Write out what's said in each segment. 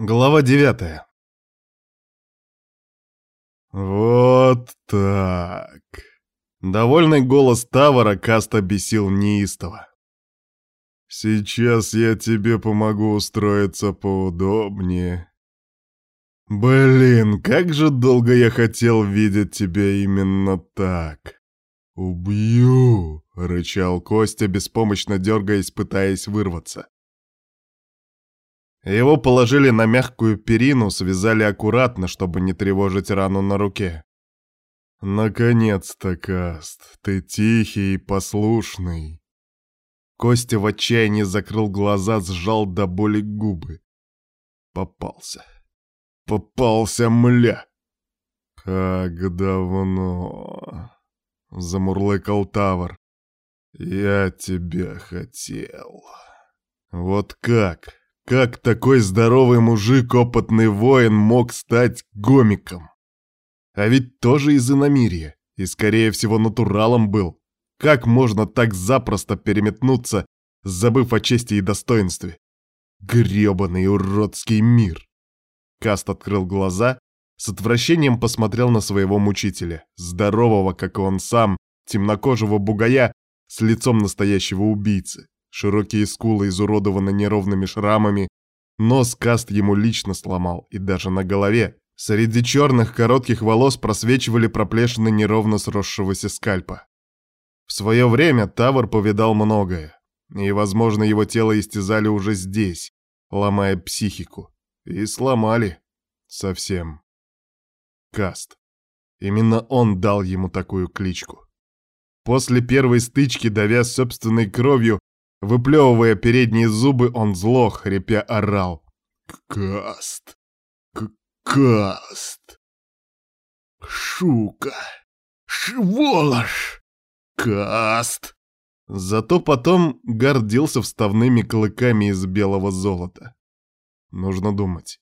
Глава девятая. Вот так. Довольный голос Тавара Каста бесил неистово. Сейчас я тебе помогу устроиться поудобнее. Блин, как же долго я хотел видеть тебя именно так. Убью, рычал Костя, беспомощно дергаясь, пытаясь вырваться. Его положили на мягкую перину, связали аккуратно, чтобы не тревожить рану на руке. «Наконец-то, Каст, ты тихий и послушный». Костя в отчаянии закрыл глаза, сжал до боли губы. Попался. Попался, мля! «Как давно!» — замурлыкал Тавр. «Я тебя хотел». «Вот как?» Как такой здоровый мужик, опытный воин, мог стать гомиком? А ведь тоже из иномирья, и, скорее всего, натуралом был. Как можно так запросто переметнуться, забыв о чести и достоинстве? Грёбаный уродский мир! Каст открыл глаза, с отвращением посмотрел на своего мучителя, здорового, как и он сам, темнокожего бугая, с лицом настоящего убийцы. Широкие скулы изуродованы неровными шрамами, нос Каст ему лично сломал, и даже на голове, среди черных коротких волос просвечивали проплешины неровно сросшегося скальпа. В свое время Тавр повидал многое, и, возможно, его тело истязали уже здесь, ломая психику. И сломали. Совсем. Каст. Именно он дал ему такую кличку. После первой стычки, давя собственной кровью, Выплевывая передние зубы, он зло, хрипя, орал. «Каст! Каст! Шука! Шволошь! Каст!» Зато потом гордился вставными клыками из белого золота. Нужно думать.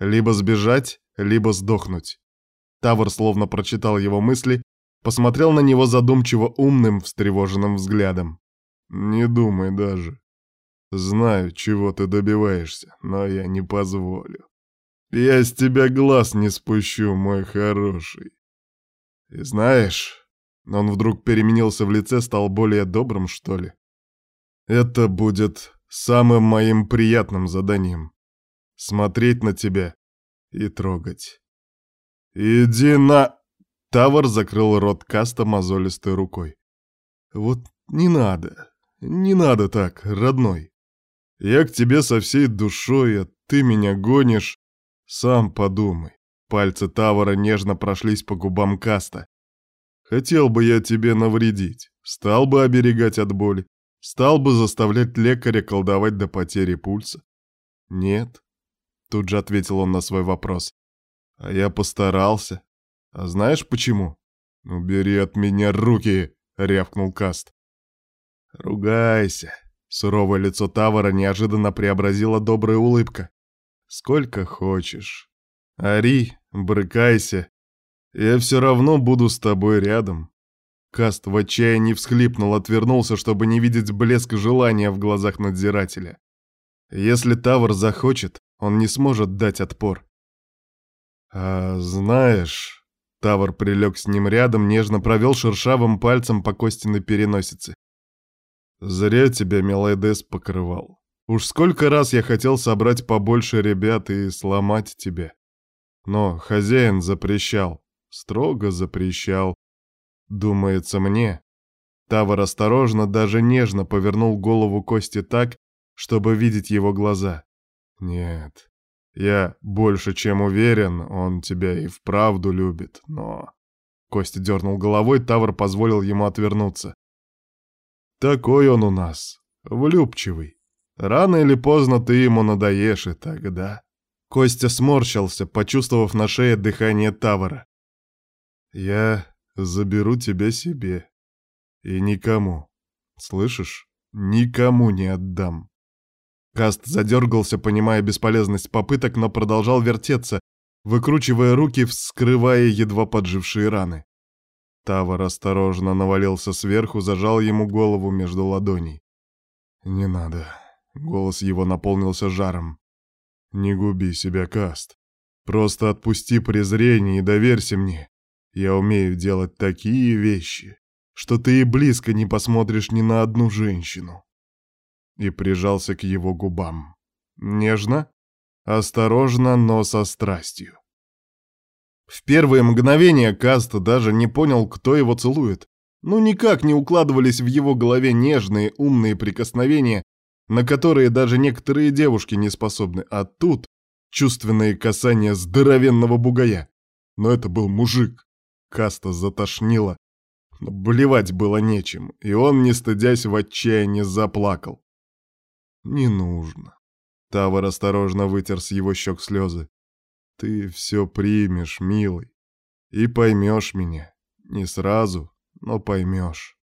Либо сбежать, либо сдохнуть. Тавр словно прочитал его мысли, посмотрел на него задумчиво умным, встревоженным взглядом. Не думай даже. Знаю, чего ты добиваешься, но я не позволю. Я с тебя глаз не спущу, мой хороший. И знаешь, он вдруг переменился в лице, стал более добрым, что ли. Это будет самым моим приятным заданием. Смотреть на тебя и трогать. Иди на... Тавр закрыл рот Каста мозолистой рукой. Вот не надо. Не надо так, родной. Я к тебе со всей душой, а ты меня гонишь. Сам подумай. Пальцы Тавара нежно прошлись по губам Каста. Хотел бы я тебе навредить, стал бы оберегать от боли, стал бы заставлять лекаря колдовать до потери пульса. Нет, тут же ответил он на свой вопрос. А я постарался. А знаешь почему? «Убери от меня руки!» — рявкнул Каст. «Ругайся!» Суровое лицо Тавара неожиданно преобразила добрая улыбка. «Сколько хочешь. Ори, брыкайся. Я все равно буду с тобой рядом». Каст в отчаянии всхлипнул, отвернулся, чтобы не видеть блеск желания в глазах надзирателя. Если Тавр захочет, он не сможет дать отпор. «А знаешь...» Тавр прилег с ним рядом, нежно провел шершавым пальцем по костяной переносице. Зря тебя Мелайдес покрывал. Уж сколько раз я хотел собрать побольше ребят и сломать тебя. Но хозяин запрещал, строго запрещал. Думается мне. Тавр осторожно, даже нежно повернул голову Кости так, чтобы видеть его глаза. Нет, я больше чем уверен, он тебя и вправду любит, но... Костя дернул головой, Тавр позволил ему отвернуться. Такой он у нас, влюбчивый. Рано или поздно ты ему надоешь, и тогда...» Костя сморщился, почувствовав на шее дыхание Тавара. «Я заберу тебя себе. И никому, слышишь, никому не отдам». Каст задергался, понимая бесполезность попыток, но продолжал вертеться, выкручивая руки, вскрывая едва поджившие раны. Тавар осторожно навалился сверху, зажал ему голову между ладоней. «Не надо». Голос его наполнился жаром. Не губи себя, Каст. Просто отпусти презрение и доверься мне. Я умею делать такие вещи, что ты и близко не посмотришь ни на одну женщину. И прижался к его губам. Нежно, осторожно, но со страстью. В первые мгновения Каст даже не понял, кто его целует. Ну никак не укладывались в его голове нежные, умные прикосновения, на которые даже некоторые девушки не способны, а тут чувственные касания здоровенного бугая. Но это был мужик. Каста затошнило. Но блевать было нечем, и он, не стыдясь, в отчаянии заплакал. «Не нужно». Тавр осторожно вытер с его щек слезы. «Ты все примешь, милый, и поймешь меня. Не сразу, но поймешь».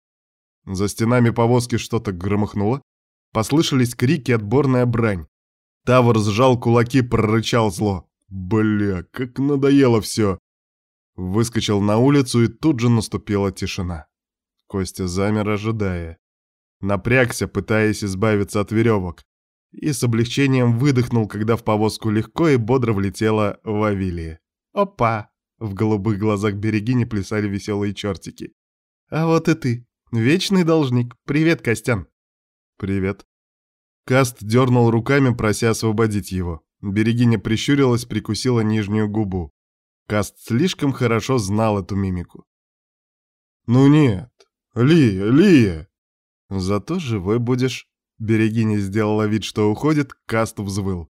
За стенами повозки что-то громыхнуло, послышались крики, отборная брань. Тавр сжал кулаки, прорычал зло. «Бля, как надоело все!» Выскочил на улицу, и тут же наступила тишина. Костя замер, ожидая. Напрягся, пытаясь избавиться от веревок. И с облегчением выдохнул, когда в повозку легко и бодро влетела Вавилия. «Опа!» В голубых глазах Берегини плясали веселые чертики. «А вот и ты. Вечный должник. Привет, Костян!» «Привет». Каст дернул руками, прося освободить его. Берегиня прищурилась, прикусила нижнюю губу. Каст слишком хорошо знал эту мимику. «Ну нет, Лия, Лия!» «Зато живой будешь». Берегиня сделала вид, что уходит, Каст взвыл.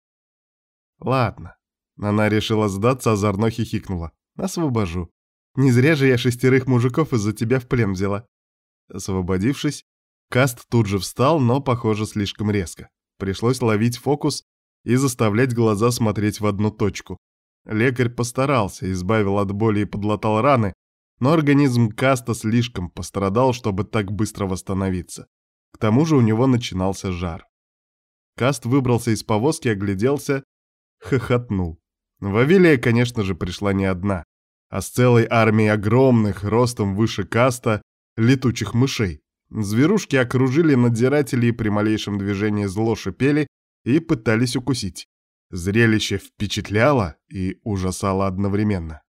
«Ладно». Она решила сдаться, озорно хихикнула. «Освобожу. Не зря же я шестерых мужиков из-за тебя в плен взяла». Освободившись, Каст тут же встал, но, похоже, слишком резко. Пришлось ловить фокус и заставлять глаза смотреть в одну точку. Лекарь постарался, избавил от боли и подлатал раны, но организм Каста слишком пострадал, чтобы так быстро восстановиться. К тому же у него начинался жар. Каст выбрался из повозки, огляделся, хохотнул. Вавилия, конечно же, пришла не одна, а с целой армией огромных, ростом выше Каста, летучих мышей. Зверушки окружили надзирателей при малейшем движении зло шипели и пытались укусить. Зрелище впечатляло и ужасало одновременно.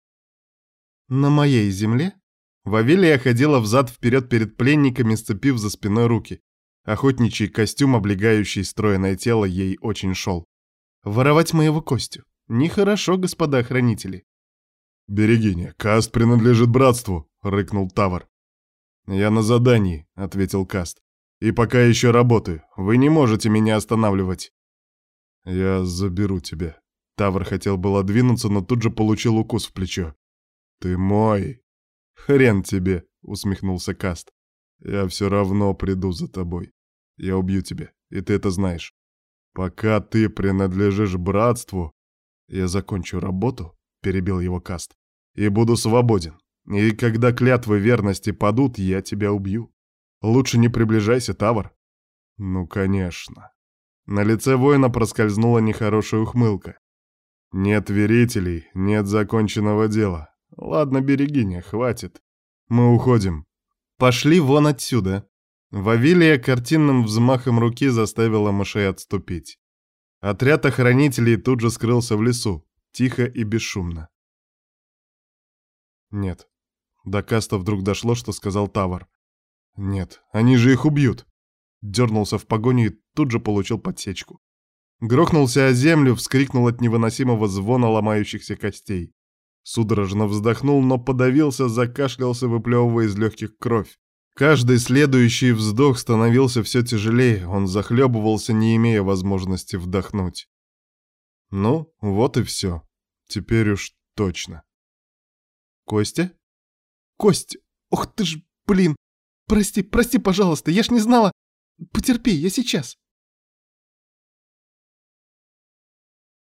На моей земле Вавилия ходила взад-вперед перед пленниками, сцепив за спиной руки. Охотничий костюм, облегающий стройное тело, ей очень шел. «Воровать моего Костю. Нехорошо, господа охранители». «Берегиня, каст принадлежит братству», — рыкнул Тавр. «Я на задании», — ответил Каст. «И пока еще работаю. Вы не можете меня останавливать». «Я заберу тебя». Тавр хотел было двинуться, но тут же получил укус в плечо. «Ты мой!» «Хрен тебе!» — усмехнулся Каст. «Я все равно приду за тобой. Я убью тебя, и ты это знаешь. Пока ты принадлежишь братству, я закончу работу, — перебил его Каст, — и буду свободен. И когда клятвы верности падут, я тебя убью. Лучше не приближайся, Тавр». «Ну, конечно», на лице воина проскользнула нехорошая ухмылка. «Нет верителей, нет законченного дела. Ладно, берегиня, хватит. Мы уходим. Пошли вон отсюда». Вавилия картинным взмахом руки заставила мышей отступить. Отряд охранителей тут же скрылся в лесу, тихо и бесшумно. Нет. До Каста вдруг дошло, что сказал Тавар. Нет, они же их убьют дернулся в погоню и тут же получил подсечку. Грохнулся о землю, вскрикнул от невыносимого звона ломающихся костей. Судорожно вздохнул, но подавился, закашлялся, выплевывая из легких кровь. Каждый следующий вздох становился все тяжелее, он захлебывался, не имея возможности вдохнуть. Ну, вот и все. Теперь уж точно. Костя? Костя! Ох ты ж, блин! Прости, прости, пожалуйста, я ж не знала! Потерпи, я сейчас!»